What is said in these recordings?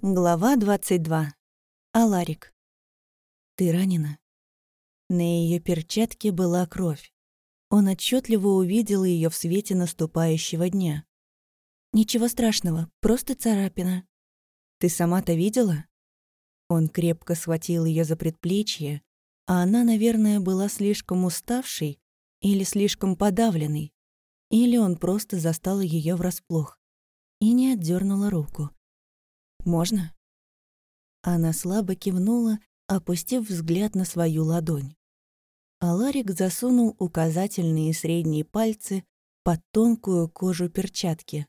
Глава 22. Аларик. «Ты ранена?» На ее перчатке была кровь. Он отчетливо увидел ее в свете наступающего дня. «Ничего страшного, просто царапина». «Ты сама-то видела?» Он крепко схватил ее за предплечье, а она, наверное, была слишком уставшей или слишком подавленной, или он просто застал ее врасплох и не отдернула руку. «Можно?» Она слабо кивнула, опустив взгляд на свою ладонь. А Ларик засунул указательные и средние пальцы под тонкую кожу перчатки.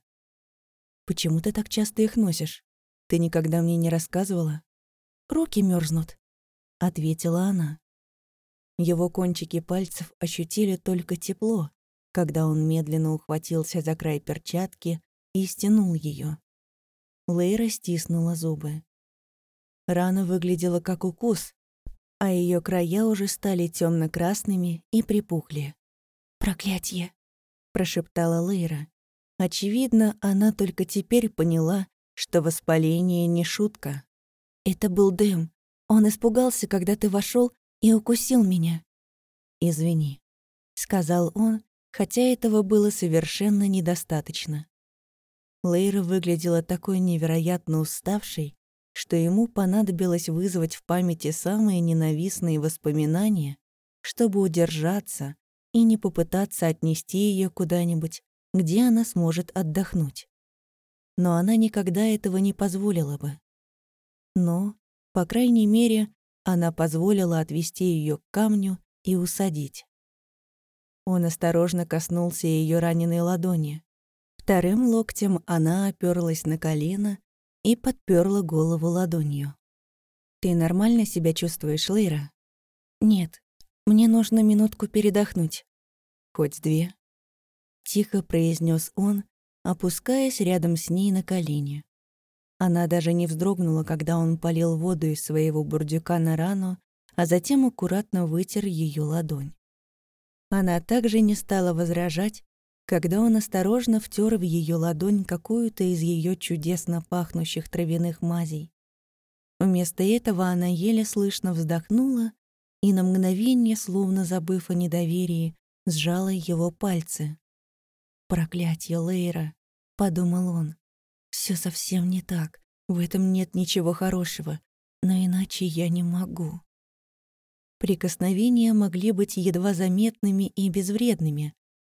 «Почему ты так часто их носишь? Ты никогда мне не рассказывала?» «Руки мерзнут», — ответила она. Его кончики пальцев ощутили только тепло, когда он медленно ухватился за край перчатки и стянул ее. Лейра стиснула зубы. Рана выглядела как укус, а ее края уже стали темно-красными и припухли. «Проклятье!» — прошептала Лейра. Очевидно, она только теперь поняла, что воспаление не шутка. «Это был Дэм. Он испугался, когда ты вошел и укусил меня». «Извини», — сказал он, хотя этого было совершенно недостаточно. Лейра выглядела такой невероятно уставшей, что ему понадобилось вызвать в памяти самые ненавистные воспоминания, чтобы удержаться и не попытаться отнести ее куда-нибудь, где она сможет отдохнуть. Но она никогда этого не позволила бы. Но, по крайней мере, она позволила отвести ее к камню и усадить. Он осторожно коснулся ее раненой ладони. Вторым локтем она оперлась на колено и подперла голову ладонью. «Ты нормально себя чувствуешь, Лейра?» «Нет, мне нужно минутку передохнуть». «Хоть две?» Тихо произнес он, опускаясь рядом с ней на колени. Она даже не вздрогнула, когда он полил воду из своего бурдюка на рану, а затем аккуратно вытер ее ладонь. Она также не стала возражать, когда он осторожно втер в ее ладонь какую-то из ее чудесно пахнущих травяных мазей. Вместо этого она еле слышно вздохнула и на мгновение, словно забыв о недоверии, сжала его пальцы. «Проклятье, Лейра!» — подумал он. Все совсем не так. В этом нет ничего хорошего. Но иначе я не могу». Прикосновения могли быть едва заметными и безвредными,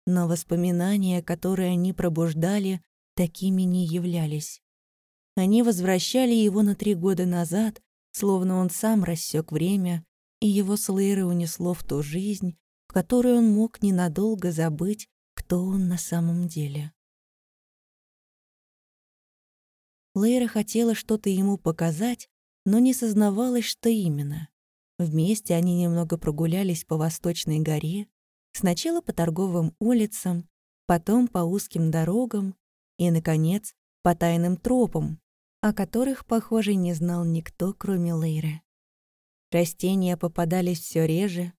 но воспоминания, которые они пробуждали, такими не являлись. Они возвращали его на три года назад, словно он сам рассек время, и его с Лейрой унесло в ту жизнь, в которой он мог ненадолго забыть, кто он на самом деле. Лейра хотела что-то ему показать, но не сознавалась, что именно. Вместе они немного прогулялись по Восточной горе, Сначала по торговым улицам, потом по узким дорогам и, наконец, по тайным тропам, о которых, похоже, не знал никто, кроме Лейры. Растения попадались все реже,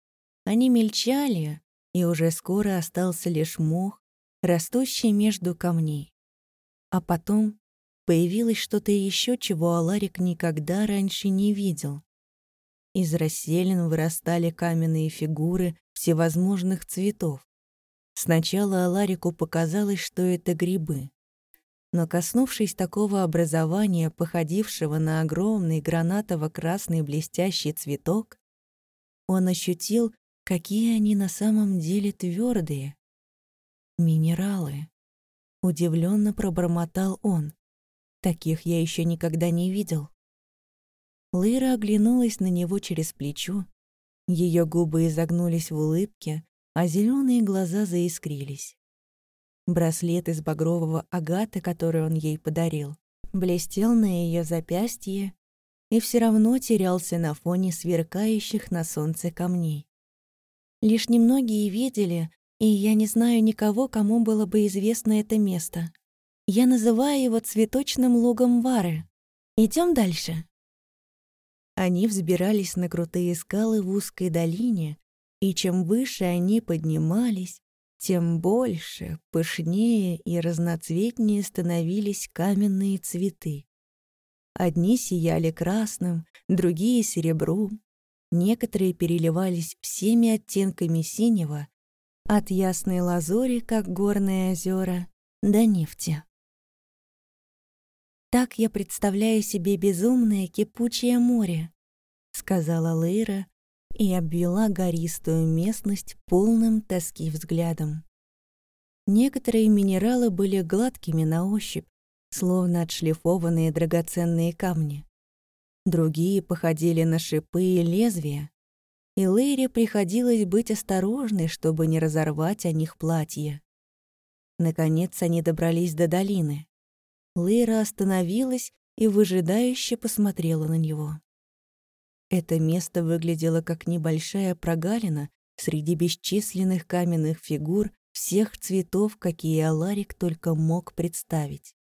они мельчали, и уже скоро остался лишь мох, растущий между камней. А потом появилось что-то еще, чего Аларик никогда раньше не видел. Из расселин вырастали каменные фигуры всевозможных цветов. Сначала Аларику показалось, что это грибы. Но коснувшись такого образования, походившего на огромный гранатово-красный блестящий цветок, он ощутил, какие они на самом деле твердые. Минералы. Удивленно пробормотал он. Таких я еще никогда не видел. Лыра оглянулась на него через плечо. Ее губы изогнулись в улыбке, а зеленые глаза заискрились. Браслет из багрового агата, который он ей подарил, блестел на ее запястье и все равно терялся на фоне сверкающих на солнце камней. Лишь немногие видели, и я не знаю никого, кому было бы известно это место. Я называю его цветочным лугом Вары. Идем дальше. Они взбирались на крутые скалы в узкой долине, и чем выше они поднимались, тем больше, пышнее и разноцветнее становились каменные цветы. Одни сияли красным, другие — серебром. Некоторые переливались всеми оттенками синего, от ясной лазури, как горные озера, до нефти. «Так я представляю себе безумное кипучее море», — сказала Лейра и обвела гористую местность полным тоски взглядом. Некоторые минералы были гладкими на ощупь, словно отшлифованные драгоценные камни. Другие походили на шипы и лезвия, и Лейре приходилось быть осторожной, чтобы не разорвать о них платье. Наконец они добрались до долины. Лейра остановилась и выжидающе посмотрела на него. Это место выглядело как небольшая прогалина среди бесчисленных каменных фигур всех цветов, какие Аларик только мог представить.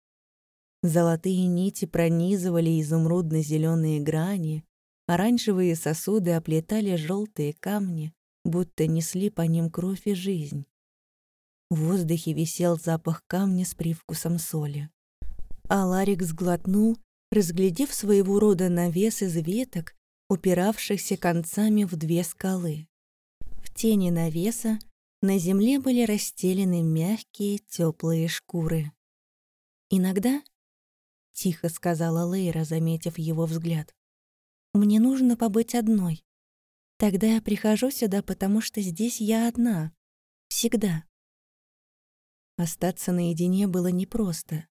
Золотые нити пронизывали изумрудно зеленые грани, оранжевые сосуды оплетали желтые камни, будто несли по ним кровь и жизнь. В воздухе висел запах камня с привкусом соли. Аларик сглотнул, разглядев своего рода навес из веток, упиравшихся концами в две скалы. В тени навеса на земле были расстелены мягкие теплые шкуры. «Иногда», — тихо сказала Лейра, заметив его взгляд, «мне нужно побыть одной. Тогда я прихожу сюда, потому что здесь я одна. Всегда». Остаться наедине было непросто.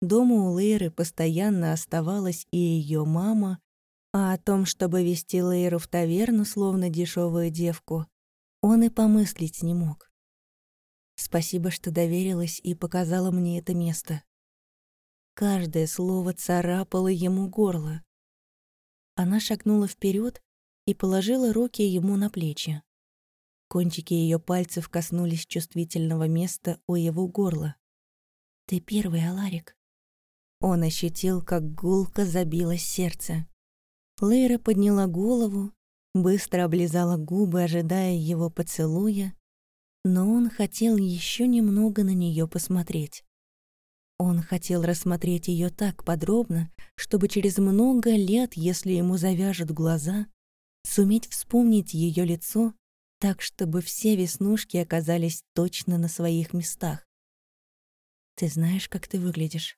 Дома у Лейры постоянно оставалась и ее мама, а о том, чтобы вести Лейру в таверну, словно дешевую девку, он и помыслить не мог. Спасибо, что доверилась и показала мне это место. Каждое слово царапало ему горло. Она шагнула вперед и положила руки ему на плечи. Кончики ее пальцев коснулись чувствительного места у его горла. «Ты первый, Аларик». Он ощутил, как гулко забилось сердце. Лейра подняла голову, быстро облизала губы, ожидая его поцелуя, но он хотел еще немного на нее посмотреть. Он хотел рассмотреть ее так подробно, чтобы через много лет, если ему завяжут глаза, суметь вспомнить ее лицо так, чтобы все веснушки оказались точно на своих местах. «Ты знаешь, как ты выглядишь?» —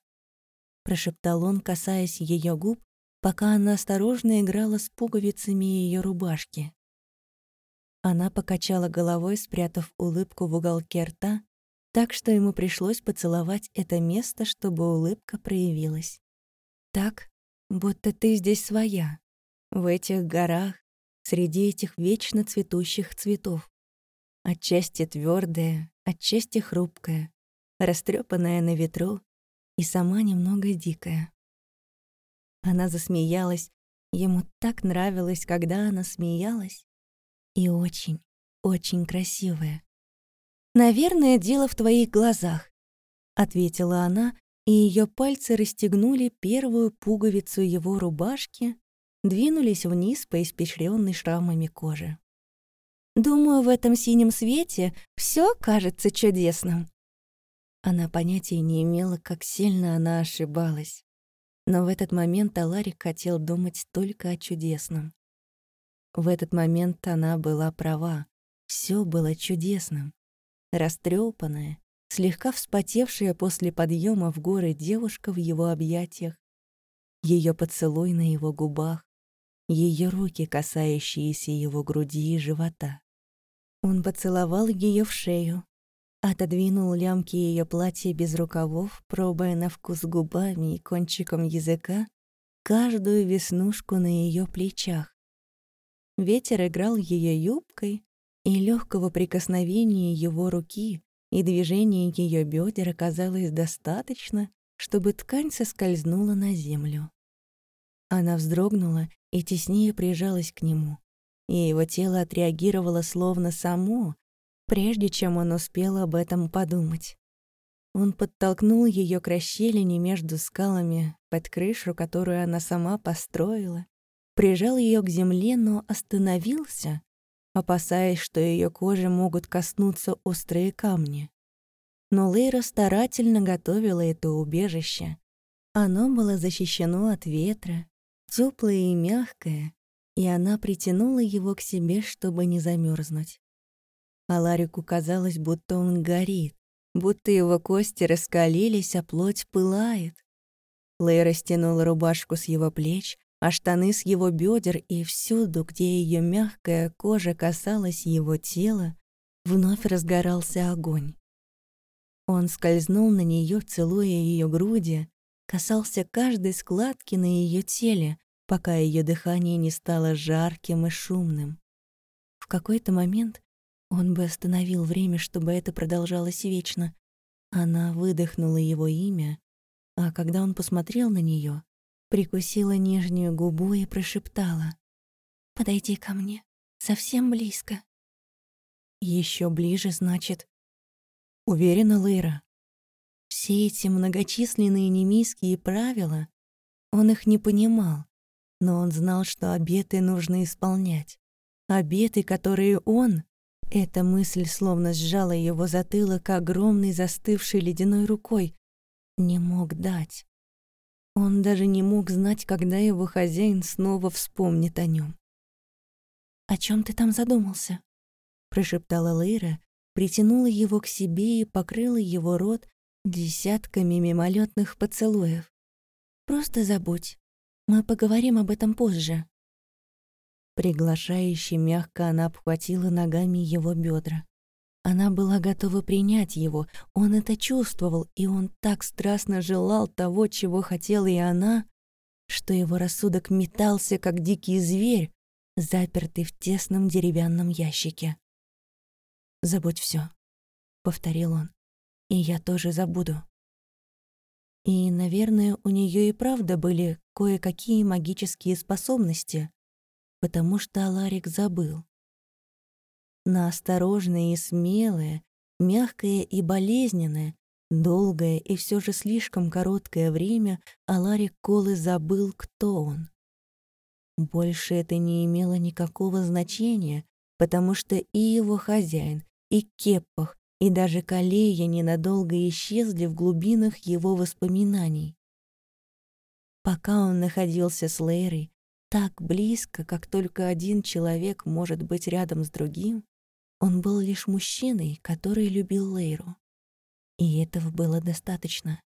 прошептал он, касаясь ее губ пока она осторожно играла с пуговицами ее рубашки. Она покачала головой, спрятав улыбку в уголке рта, так что ему пришлось поцеловать это место, чтобы улыбка проявилась. Так, будто ты здесь своя, в этих горах, среди этих вечно цветущих цветов. Отчасти твердая, отчасти хрупкая, растрепанная на ветру и сама немного дикая. Она засмеялась. Ему так нравилось, когда она смеялась. И очень, очень красивая. «Наверное, дело в твоих глазах», — ответила она, и ее пальцы расстегнули первую пуговицу его рубашки, двинулись вниз по испещренной шрамами кожи. «Думаю, в этом синем свете все кажется чудесным». Она понятия не имела, как сильно она ошибалась. Но в этот момент Аларик хотел думать только о чудесном. В этот момент она была права. Все было чудесным. Растрепанная, слегка вспотевшая после подъема в горы девушка в его объятиях, ее поцелуй на его губах, ее руки, касающиеся его груди и живота. Он поцеловал ее в шею, Отодвинул лямки ее платья без рукавов, пробуя на вкус губами и кончиком языка каждую веснушку на ее плечах. Ветер играл ее юбкой, и легкого прикосновения его руки и движения ее бедер оказалось достаточно, чтобы ткань соскользнула на землю. Она вздрогнула и теснее прижалась к нему, и его тело отреагировало словно само, прежде чем он успел об этом подумать. Он подтолкнул ее к расщелине между скалами под крышу, которую она сама построила, прижал ее к земле, но остановился, опасаясь, что ее коже могут коснуться острые камни. Но Лейра старательно готовила это убежище, Оно было защищено от ветра, теплое и мягкое, и она притянула его к себе, чтобы не замерзнуть. А Ларику казалось, будто он горит, будто его кости раскалились, а плоть пылает. Лейра стянула рубашку с его плеч, а штаны с его бедер, и всюду, где ее мягкая кожа касалась его тела, вновь разгорался огонь. Он скользнул на нее, целуя ее груди, касался каждой складки на ее теле, пока ее дыхание не стало жарким и шумным. В какой-то момент он бы остановил время, чтобы это продолжалось вечно. Она выдохнула его имя, а когда он посмотрел на нее, прикусила нижнюю губу и прошептала. «Подойди ко мне, совсем близко». Еще ближе, значит. Уверена, Лейра. Все эти многочисленные немийские правила, он их не понимал, но он знал, что обеты нужно исполнять. Обеты, которые он... Эта мысль словно сжала его затылок огромной застывшей ледяной рукой. Не мог дать. Он даже не мог знать, когда его хозяин снова вспомнит о нем. «О чем ты там задумался?» — прошептала Лейра, притянула его к себе и покрыла его рот десятками мимолетных поцелуев. «Просто забудь. Мы поговорим об этом позже». Приглашающе мягко она обхватила ногами его бедра. Она была готова принять его, он это чувствовал, и он так страстно желал того, чего хотела и она, что его рассудок метался, как дикий зверь, запертый в тесном деревянном ящике. «Забудь все, повторил он, — «и я тоже забуду». И, наверное, у нее и правда были кое-какие магические способности, потому что Аларик забыл. На осторожное и смелое, мягкое и болезненное, долгое и все же слишком короткое время Аларик Колы забыл, кто он. Больше это не имело никакого значения, потому что и его хозяин, и Кеппах, и даже Калея ненадолго исчезли в глубинах его воспоминаний. Пока он находился с Лейрой, так близко, как только один человек может быть рядом с другим, он был лишь мужчиной, который любил Лейру. И этого было достаточно.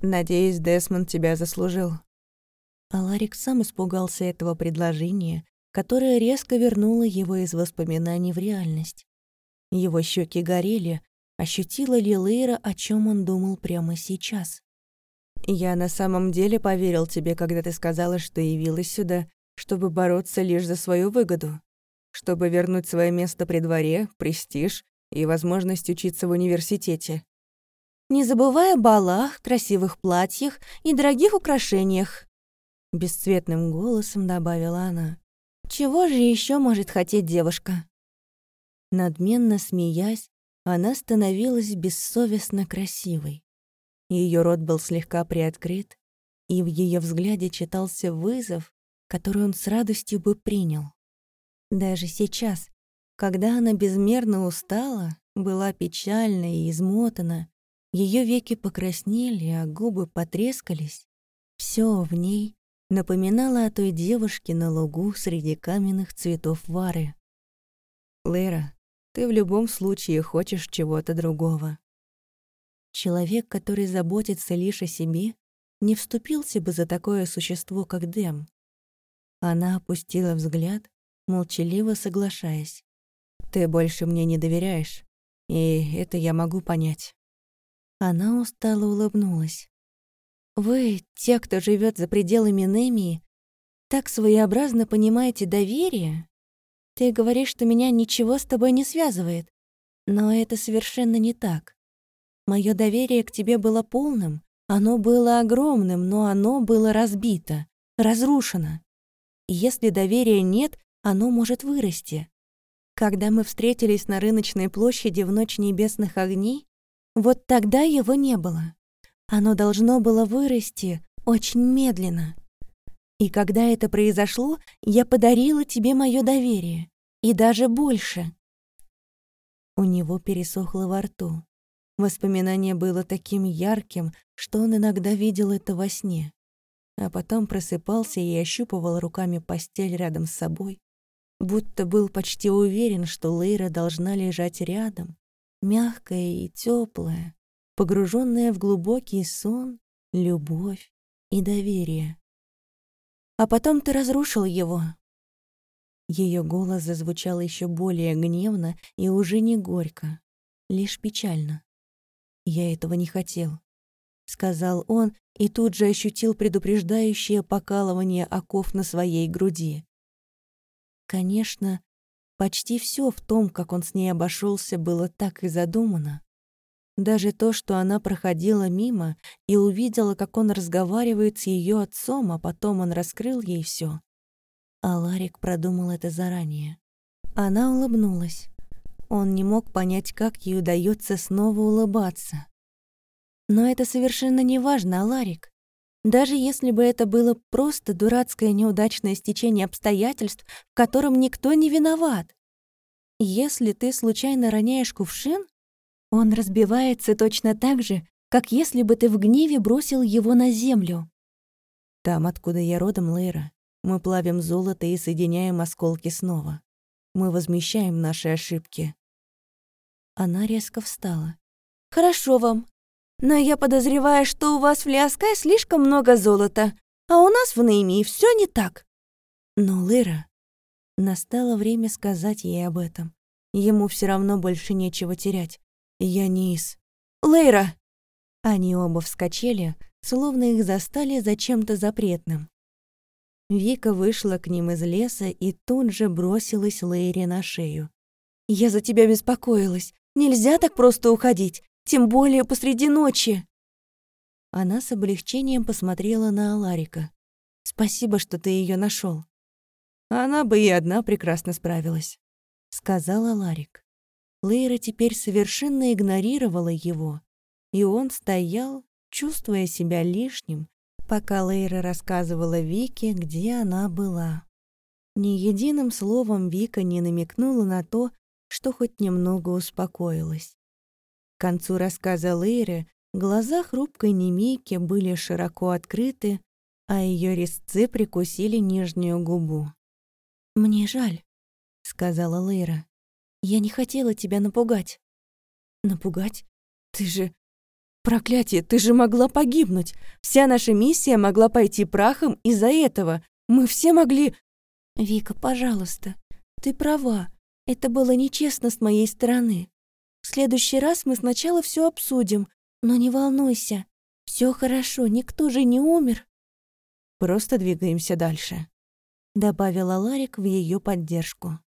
«Надеюсь, Десмонд тебя заслужил». Аларик сам испугался этого предложения, которое резко вернуло его из воспоминаний в реальность. Его щеки горели, ощутила ли Лейра, о чем он думал прямо сейчас. «Я на самом деле поверил тебе, когда ты сказала, что явилась сюда, чтобы бороться лишь за свою выгоду, чтобы вернуть свое место при дворе, престиж и возможность учиться в университете. Не забывая о балах, красивых платьях и дорогих украшениях», — бесцветным голосом добавила она. «Чего же еще может хотеть девушка?» Надменно смеясь, она становилась бессовестно красивой. Ее рот был слегка приоткрыт, и в ее взгляде читался вызов, который он с радостью бы принял. Даже сейчас, когда она безмерно устала, была печальна и измотана, ее веки покраснели, а губы потрескались, все в ней напоминало о той девушке на лугу среди каменных цветов вары. «Лера, ты в любом случае хочешь чего-то другого. Человек, который заботится лишь о себе, не вступился бы за такое существо, как Дэм. Она опустила взгляд, молчаливо соглашаясь. «Ты больше мне не доверяешь, и это я могу понять». Она устало улыбнулась. «Вы, те, кто живет за пределами Немии, так своеобразно понимаете доверие? Ты говоришь, что меня ничего с тобой не связывает, но это совершенно не так. Мое доверие к тебе было полным, оно было огромным, но оно было разбито, разрушено. И если доверия нет, оно может вырасти. Когда мы встретились на рыночной площади в ночь небесных огней, вот тогда его не было. Оно должно было вырасти очень медленно. И когда это произошло, я подарила тебе мое доверие. И даже больше. У него пересохло во рту. Воспоминание было таким ярким, что он иногда видел это во сне. А потом просыпался и ощупывал руками постель рядом с собой, будто был почти уверен, что Лейра должна лежать рядом, мягкая и теплая, погруженная в глубокий сон, любовь и доверие. А потом ты разрушил его. Ее голос зазвучал еще более гневно и уже не горько, лишь печально. Я этого не хотел, сказал он и тут же ощутил предупреждающее покалывание оков на своей груди. Конечно, почти все в том, как он с ней обошелся, было так и задумано. Даже то, что она проходила мимо и увидела, как он разговаривает с ее отцом, а потом он раскрыл ей все. А Ларик продумал это заранее. Она улыбнулась. Он не мог понять, как ей удается снова улыбаться. Но это совершенно не важно, Аларик. Даже если бы это было просто дурацкое неудачное стечение обстоятельств, в котором никто не виноват. Если ты случайно роняешь кувшин, он разбивается точно так же, как если бы ты в гневе бросил его на землю. Там, откуда я родом, Лейра, мы плавим золото и соединяем осколки снова. Мы возмещаем наши ошибки. Она резко встала. «Хорошо вам. Но я подозреваю, что у вас в Лиаскае слишком много золота, а у нас в Наимии все не так». Но, Лейра, настало время сказать ей об этом. Ему все равно больше нечего терять. «Я не из...» «Лейра!» Они оба вскочили, словно их застали за чем-то запретным. Вика вышла к ним из леса и тут же бросилась Лейре на шею. «Я за тебя беспокоилась. Нельзя так просто уходить, тем более посреди ночи!» Она с облегчением посмотрела на Аларика. «Спасибо, что ты ее нашел. «Она бы и одна прекрасно справилась», — сказала Ларик. Лейра теперь совершенно игнорировала его, и он стоял, чувствуя себя лишним, пока Лейра рассказывала Вике, где она была. Ни единым словом Вика не намекнула на то, что хоть немного успокоилась. К концу рассказа Лейры глаза хрупкой Немики были широко открыты, а ее резцы прикусили нижнюю губу. «Мне жаль», — сказала Лейра. Я не хотела тебя напугать». «Напугать? Ты же... Проклятие, ты же могла погибнуть. Вся наша миссия могла пойти прахом из-за этого. Мы все могли...» «Вика, пожалуйста, ты права. Это было нечестно с моей стороны. В следующий раз мы сначала все обсудим, но не волнуйся. Все хорошо, никто же не умер». «Просто двигаемся дальше», — добавила Ларик в ее поддержку.